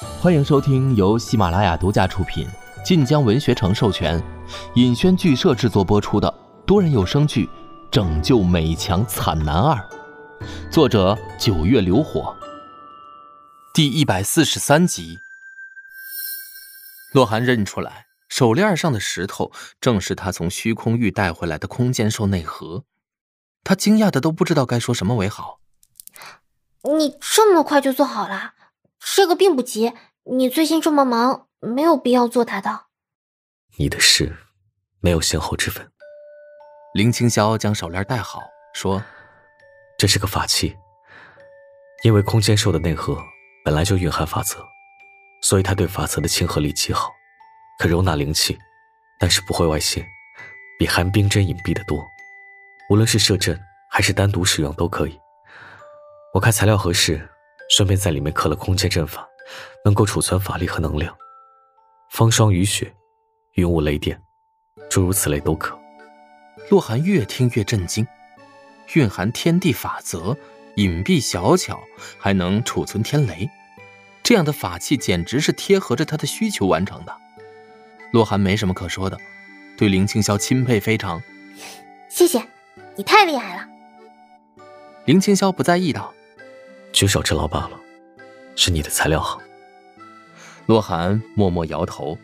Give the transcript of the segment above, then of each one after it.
欢迎收听由喜马拉雅独家出品、晋江文学城授权、尹轩剧社制作播出的多人有声剧《拯救美强惨男二》，作者九月流火，第一百四十三集。洛寒认出来，手链上的石头正是他从虚空域带回来的空间兽内核，他惊讶的都不知道该说什么为好。你这么快就做好了？这个并不急。你最近这么忙，没有必要做它的。你的事没有先后之分。林青霄将手链戴好，说：“这是个法器，因为空间兽的内核本来就蕴含法则，所以它对法则的亲和力极好，可容纳灵气，但是不会外泄，比寒冰针隐蔽的多。无论是设阵还是单独使用都可以。”我看材料合适，顺便在里面刻了空间阵法，能够储存法力和能量。风霜雨雪、云雾雷电，诸如此类都可。洛寒越听越震惊，蕴含天地法则，隐蔽小巧，还能储存天雷，这样的法器简直是贴合着他的需求完成的。洛寒没什么可说的，对林青霄钦佩非常。谢谢，你太厉害了。林青霄不在意道。举手之劳罢了，是你的材料好。洛寒默默摇头。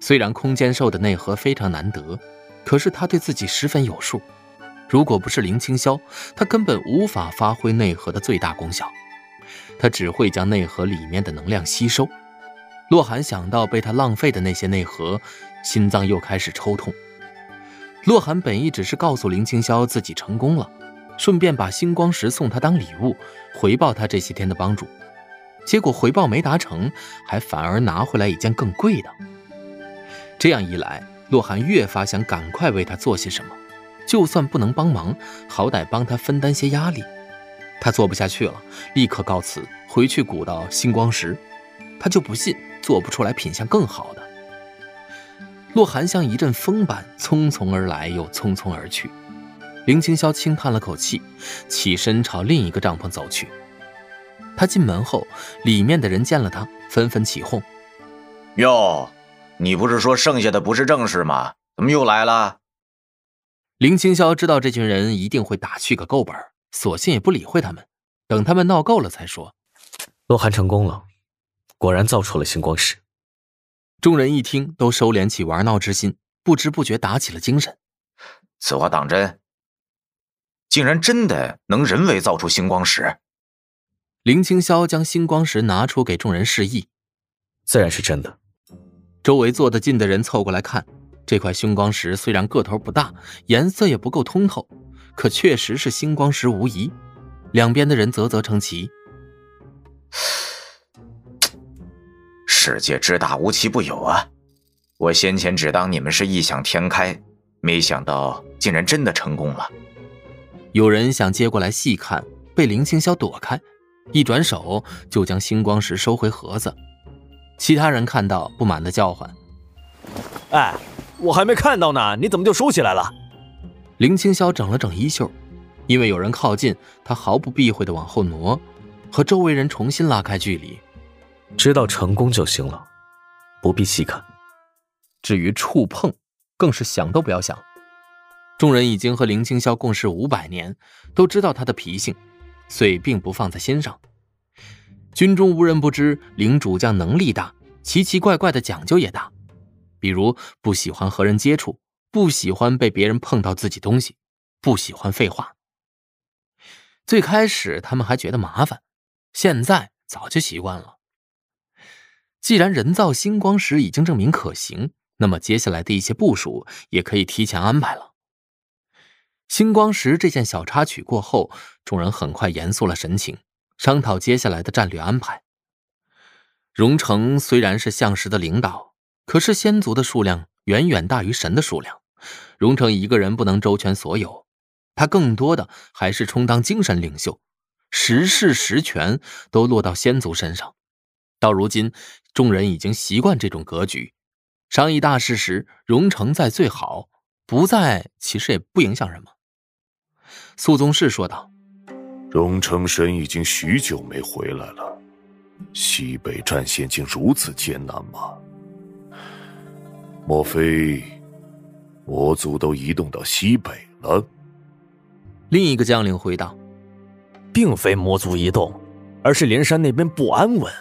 虽然空间兽的内核非常难得，可是他对自己十分有数。如果不是林青霄，他根本无法发挥内核的最大功效。他只会将内核里面的能量吸收。洛寒想到被他浪费的那些内核，心脏又开始抽痛。洛寒本意只是告诉林青霄自己成功了。顺便把星光石送他当礼物，回报他这些天的帮助。结果回报没达成，还反而拿回来一件更贵的。这样一来，洛寒越发想赶快为他做些什么，就算不能帮忙，好歹帮他分担些压力。他做不下去了，立刻告辞，回去鼓捣星光石。他就不信做不出来品相更好的。洛寒像一阵风般匆匆而来，又匆匆而去。林青霄轻叹了口气，起身朝另一个帐篷走去。他进门后，里面的人见了他，纷纷起哄：“哟，你不是说剩下的不是正事吗？怎么又来了？”林青霄知道这群人一定会打去个够本，索性也不理会他们，等他们闹够了才说：“洛寒成功了，果然造出了星光石。”众人一听，都收敛起玩闹之心，不知不觉打起了精神。此话当真？竟然真的能人为造出星光石！林青霄将星光石拿出给众人示意，自然是真的。周围坐得近的人凑过来看，这块星光石虽然个头不大，颜色也不够通透，可确实是星光石无疑。两边的人啧啧称奇。世界之大，无奇不有啊！我先前只当你们是异想天开，没想到竟然真的成功了。有人想接过来细看，被林青霄躲开，一转手就将星光石收回盒子。其他人看到，不满的叫唤：“哎，我还没看到呢，你怎么就收起来了？”林青霄整了整衣袖，因为有人靠近，他毫不避讳的往后挪，和周围人重新拉开距离。知道成功就行了，不必细看。至于触碰，更是想都不要想。众人已经和林青霄共事五百年，都知道他的脾性，所以并不放在心上。军中无人不知林主将能力大，奇奇怪怪的讲究也大，比如不喜欢和人接触，不喜欢被别人碰到自己东西，不喜欢废话。最开始他们还觉得麻烦，现在早就习惯了。既然人造星光石已经证明可行，那么接下来的一些部署也可以提前安排了。星光石这件小插曲过后，众人很快严肃了神情，商讨接下来的战略安排。荣成虽然是相石的领导，可是仙族的数量远远大于神的数量，荣成一个人不能周全所有，他更多的还是充当精神领袖，实事实权都落到仙族身上。到如今，众人已经习惯这种格局，商议大事时，荣成在最好，不在其实也不影响什么。肃宗室说道：“荣成神已经许久没回来了，西北战线竟如此艰难吗？莫非魔族都移动到西北了？另一个将领回道：“并非魔族移动，而是连山那边不安稳。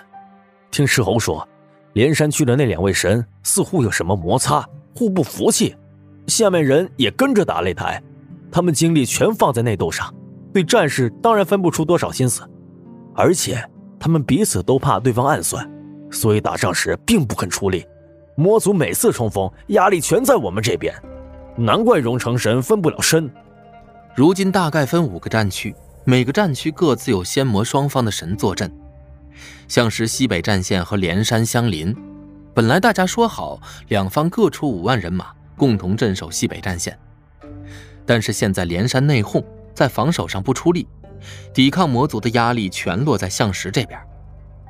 听石猴说，连山区的那两位神似乎有什么摩擦，互不服气。下面人也跟着打擂台，他们精力全放在内斗上，对战事当然分不出多少心思。而且他们彼此都怕对方暗算，所以打仗时并不肯出力。”魔族每次冲锋，压力全在我们这边，难怪荣成神分不了身。如今大概分五个战区，每个战区各自有仙魔双方的神坐镇。像是西北战线和连山相邻，本来大家说好两方各出五万人马，共同镇守西北战线。但是现在连山内讧，在防守上不出力，抵抗魔族的压力全落在象石这边。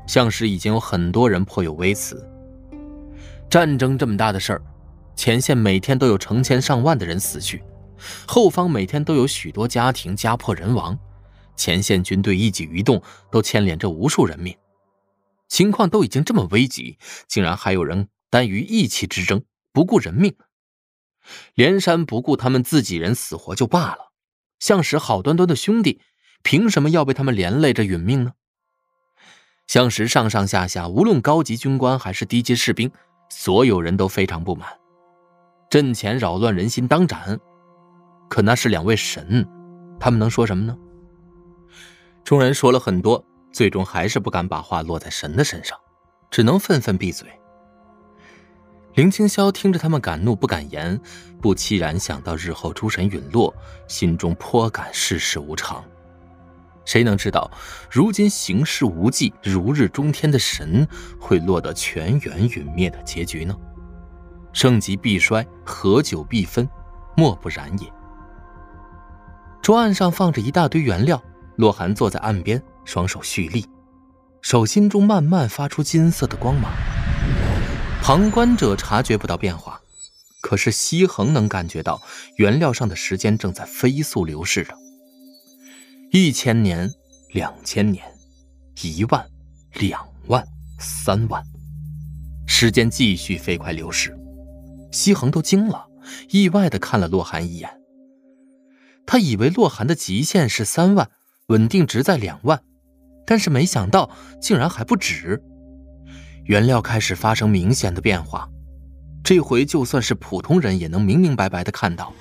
象石已经有很多人颇有微词。战争这么大的事儿，前线每天都有成千上万的人死去，后方每天都有许多家庭家破人亡，前线军队一举一动都牵连着无数人命。情况都已经这么危急，竟然还有人耽于义气之争，不顾人命。连山不顾他们自己人死活就罢了，向石好端端的兄弟，凭什么要被他们连累着殒命呢？向石上上下下，无论高级军官还是低级士兵。所有人都非常不满，阵前扰乱人心当斩，可那是两位神，他们能说什么呢？众人说了很多，最终还是不敢把话落在神的身上，只能愤愤闭嘴。林清霄听着他们敢怒不敢言，不期然想到日后诸神陨落，心中颇感世事无常。谁能知道，如今行事无忌、如日中天的神，会落得全员陨灭的结局呢？盛极必衰，合久必分，莫不然也。桌案上放着一大堆原料，洛寒坐在岸边，双手蓄力，手心中慢慢发出金色的光芒。旁观者察觉不到变化，可是西恒能感觉到原料上的时间正在飞速流逝着。一千年，两千年，一万，两万，三万，时间继续飞快流逝。西恒都惊了，意外的看了洛寒一眼。他以为洛寒的极限是三万，稳定值在两万，但是没想到竟然还不止。原料开始发生明显的变化。这回就算是普通人也能明明白白的看到，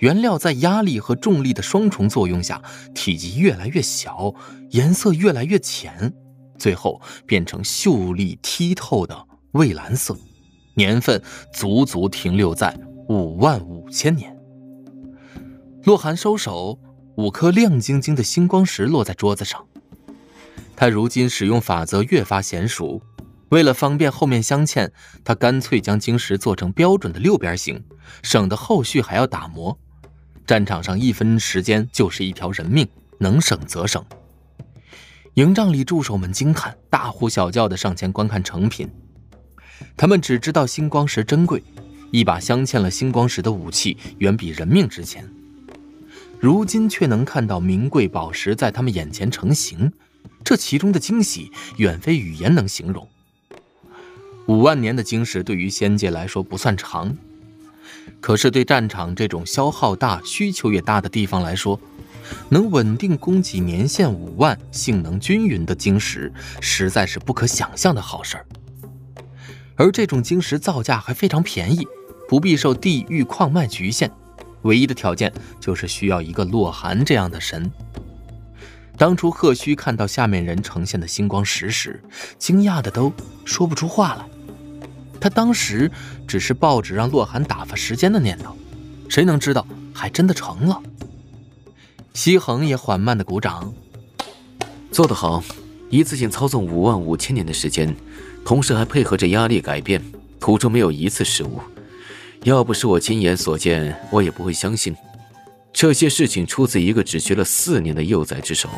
原料在压力和重力的双重作用下，体积越来越小，颜色越来越浅，最后变成秀丽剔透的蔚蓝色，年份足足停留在五万五千年。洛寒收手，五颗亮晶晶的星光石落在桌子上，他如今使用法则越发娴熟。为了方便后面镶嵌，他干脆将晶石做成标准的六边形，省得后续还要打磨。战场上一分时间就是一条人命，能省则省。营帐里助手们惊叹，大呼小叫的上前观看成品。他们只知道星光石珍贵，一把镶嵌了星光石的武器远比人命值钱。如今却能看到名贵宝石在他们眼前成型，这其中的惊喜远非语言能形容。五万年的晶石对于仙界来说不算长，可是对战场这种消耗大、需求也大的地方来说，能稳定供给年限五万、性能均匀的晶石，实在是不可想象的好事儿。而这种晶石造价还非常便宜，不必受地域矿脉局限，唯一的条件就是需要一个洛寒这样的神。当初贺虚看到下面人呈现的星光石时，惊讶的都说不出话来。他当时只是抱着让洛寒打发时间的念头，谁能知道还真的成了。西恒也缓慢的鼓掌，做得好，一次性操纵五万五千年的时间，同时还配合着压力改变，途中没有一次失误。要不是我亲眼所见，我也不会相信这些事情出自一个只学了四年的幼崽之手。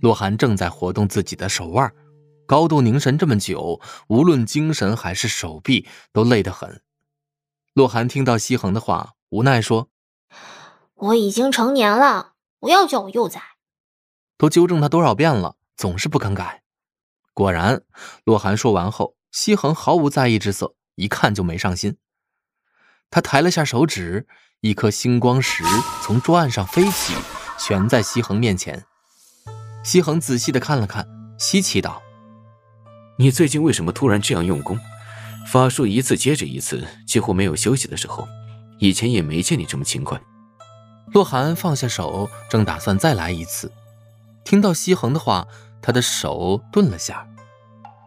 洛寒正在活动自己的手腕。高度凝神这么久，无论精神还是手臂都累得很。洛寒听到西恒的话，无奈说：“我已经成年了，不要叫我幼崽。”都纠正他多少遍了，总是不肯改。果然，洛寒说完后，西恒毫无在意之色，一看就没上心。他抬了下手指，一颗星光石从桌案上飞起，悬在西恒面前。西恒仔细的看了看，稀奇道：“你最近为什么突然这样用功？法术一次接着一次，几乎没有休息的时候。以前也没见你这么勤快。”洛寒放下手，正打算再来一次，听到西恒的话。他的手顿了下，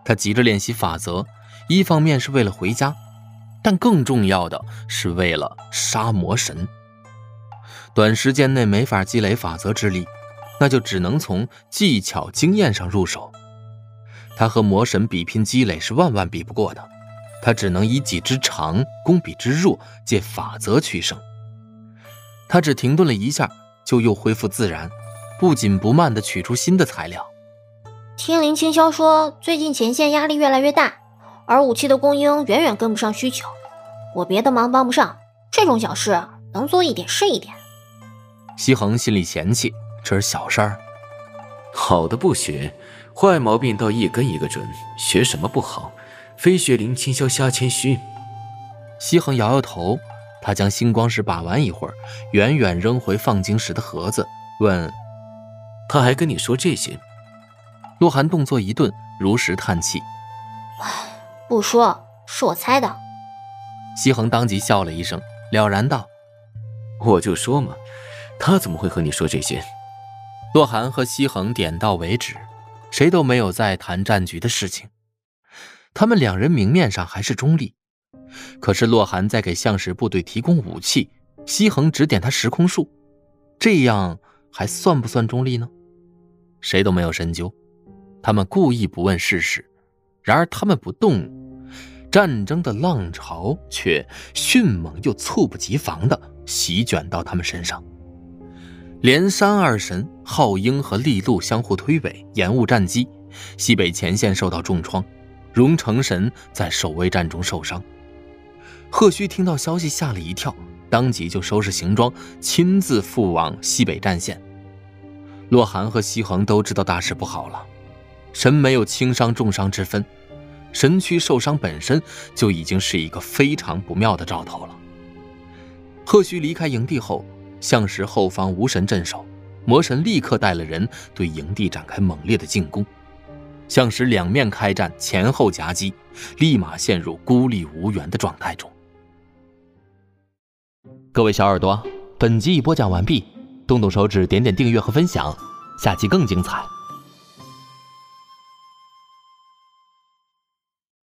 他急着练习法则，一方面是为了回家，但更重要的是为了杀魔神。短时间内没法积累法则之力，那就只能从技巧经验上入手。他和魔神比拼积累是万万比不过的，他只能以己之长攻彼之弱，借法则取胜。他只停顿了一下，就又恢复自然，不紧不慢地取出新的材料。听林清霄说，最近前线压力越来越大，而武器的供应远远跟不上需求。我别的忙帮不上，这种小事能做一点是一点。西恒心里嫌弃，这是小事儿。好的不学，坏毛病倒一根一个准。学什么不好，非学林清霄瞎谦虚。西恒摇摇头，他将星光石把玩一会儿，远远扔回放晶石的盒子，问：“他还跟你说这些？”洛寒动作一顿，如实叹气：“不说，是我猜的。”西恒当即笑了一声，了然道：“我就说嘛，他怎么会和你说这些？”洛寒和西恒点到为止，谁都没有再谈战局的事情。他们两人明面上还是中立，可是洛寒在给向石部队提供武器，西恒指点他时空术，这样还算不算中立呢？谁都没有深究。他们故意不问事实，然而他们不动，战争的浪潮却迅猛又猝不及防地席卷到他们身上。连山二神浩英和利禄相互推诿，延误战机，西北前线受到重创。荣成神在守卫战中受伤。贺须听到消息吓了一跳，当即就收拾行装，亲自赴往西北战线。洛寒和西恒都知道大事不好了。神没有轻伤重伤之分，神躯受伤本身就已经是一个非常不妙的兆头了。贺须离开营地后，向石后方无神镇守，魔神立刻带了人对营地展开猛烈的进攻，向石两面开战，前后夹击，立马陷入孤立无援的状态中。各位小耳朵，本集已播讲完毕，动动手指点点订阅和分享，下集更精彩。